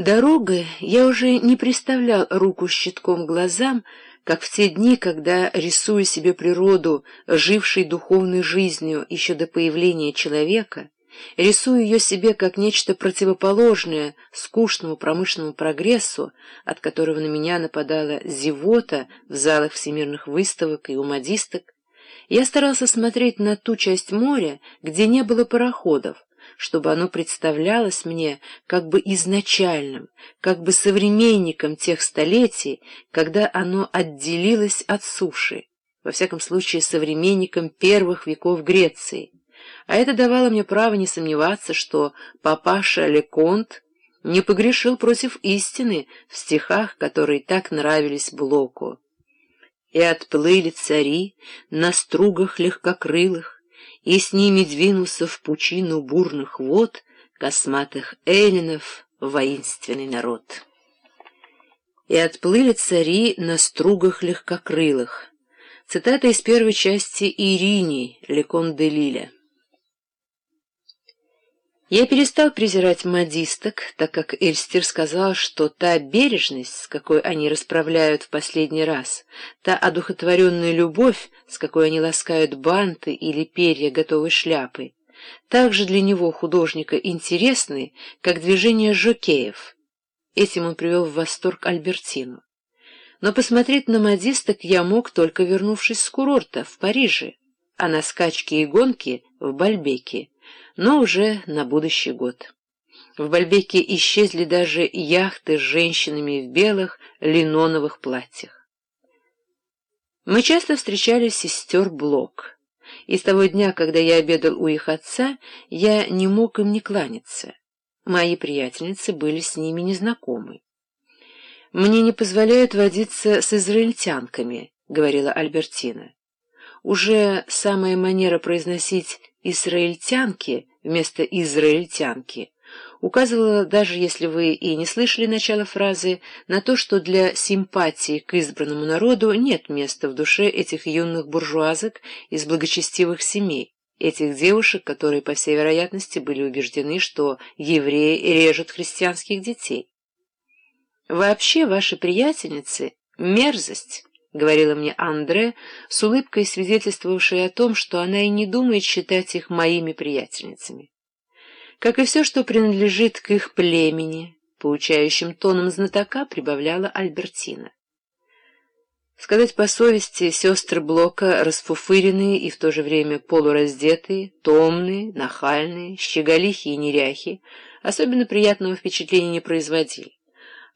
Дорогой я уже не представлял руку щитком глазам, как в те дни, когда, рисуя себе природу, жившей духовной жизнью еще до появления человека, рисую ее себе как нечто противоположное скучному промышленному прогрессу, от которого на меня нападала зевота в залах всемирных выставок и у модисток, я старался смотреть на ту часть моря, где не было пароходов, чтобы оно представлялось мне как бы изначальным, как бы современником тех столетий, когда оно отделилось от суши, во всяком случае современником первых веков Греции. А это давало мне право не сомневаться, что папаша Леконт не погрешил против истины в стихах, которые так нравились Блоку. «И отплыли цари на стругах легкокрылых, и с ними двинулся в пучину бурных вод косматых эллинов воинственный народ. И отплыли цари на стругах легкокрылых. Цитата из первой части Ирини, Лекон де Лиля. Я перестал презирать модисток, так как Эльстир сказал, что та бережность, с какой они расправляют в последний раз, та одухотворенная любовь, с какой они ласкают банты или перья готовой шляпы, также для него, художника, интересны, как движение жокеев. Этим он привел в восторг Альбертину. Но посмотреть на модисток я мог, только вернувшись с курорта в Париже, а на скачки и гонки в Бальбеке, но уже на будущий год. В Бальбеке исчезли даже яхты с женщинами в белых линоновых платьях. Мы часто встречали сестер Блок, и с того дня, когда я обедал у их отца, я не мог им не кланяться. Мои приятельницы были с ними незнакомы. «Мне не позволяют водиться с израильтянками», — говорила Альбертина. Уже самая манера произносить «израильтянки» вместо «израильтянки» указывала, даже если вы и не слышали начала фразы, на то, что для симпатии к избранному народу нет места в душе этих юных буржуазок из благочестивых семей, этих девушек, которые, по всей вероятности, были убеждены, что евреи режут христианских детей. Вообще, ваши приятельницы — мерзость. — говорила мне Андре, с улыбкой свидетельствовавшей о том, что она и не думает считать их моими приятельницами. Как и все, что принадлежит к их племени, поучающим тоном знатока прибавляла Альбертина. Сказать по совести, сестры Блока расфуфыренные и в то же время полураздетые, томные, нахальные, щеголихи и неряхи, особенно приятного впечатления не производили.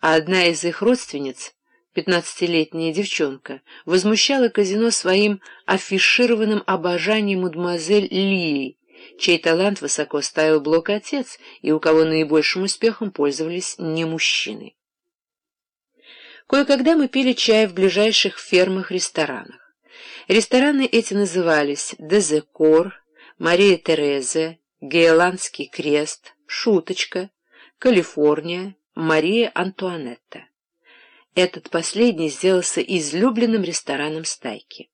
А одна из их родственниц пятнадцатилетняя девчонка, возмущала казино своим афишированным обожанием мадемуазель Лии, чей талант высоко ставил блок отец и у кого наибольшим успехом пользовались не мужчины. Кое-когда мы пили чай в ближайших фермах-ресторанах. Рестораны эти назывались «Дезекор», «Мария Терезе», «Геоландский крест», «Шуточка», «Калифорния», «Мария Антуанетта». Этот последний сделался излюбленным рестораном стайки.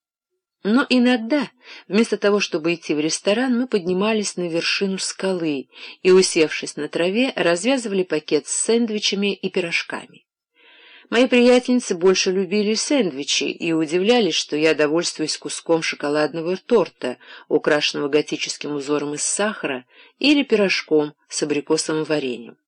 Но иногда, вместо того, чтобы идти в ресторан, мы поднимались на вершину скалы и, усевшись на траве, развязывали пакет с сэндвичами и пирожками. Мои приятельницы больше любили сэндвичи и удивлялись, что я довольствуюсь куском шоколадного торта, украшенного готическим узором из сахара, или пирожком с абрикосовым вареньем.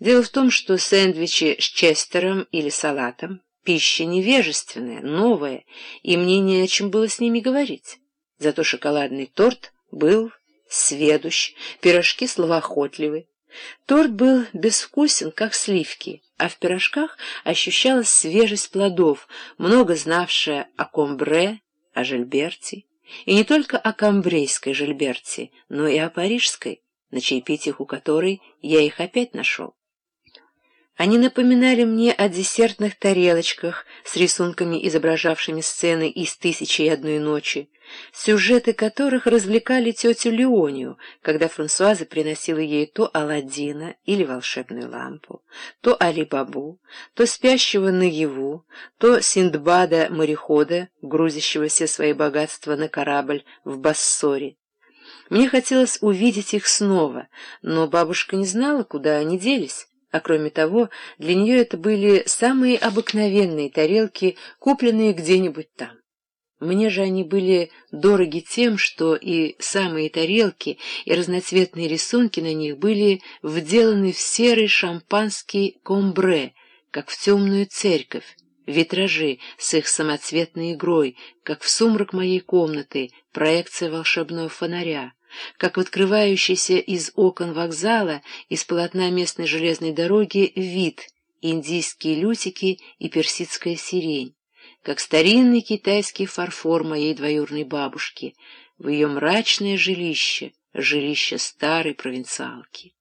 Дело в том, что сэндвичи с честером или салатом — пища невежественная, новая, и мне не о чем было с ними говорить. Зато шоколадный торт был сведущ, пирожки словоохотливы. Торт был безвкусен, как сливки, а в пирожках ощущалась свежесть плодов, много знавшая о комбре, о жильберте, и не только о камбрейской жильберте, но и о парижской, на чаепитиях у которой я их опять нашел. Они напоминали мне о десертных тарелочках с рисунками, изображавшими сцены из «Тысячи и одной ночи», сюжеты которых развлекали тетю Леонию, когда Франсуаза приносила ей то Аладдина или волшебную лампу, то Али-Бабу, то спящего наяву, то Синдбада-морехода, грузящего все свои богатства на корабль в Бассоре. Мне хотелось увидеть их снова, но бабушка не знала, куда они делись. А кроме того, для нее это были самые обыкновенные тарелки, купленные где-нибудь там. Мне же они были дороги тем, что и самые тарелки, и разноцветные рисунки на них были вделаны в серый шампанский комбре, как в темную церковь, витражи с их самоцветной игрой, как в сумрак моей комнаты проекция волшебного фонаря, как в открывающийся из окон вокзала из полотна местной железной дороги вид, индийские лютики и персидская сирень как старинный китайский фарфор моей двоюрной бабушки, в ее мрачное жилище, жилище старой провинциалки.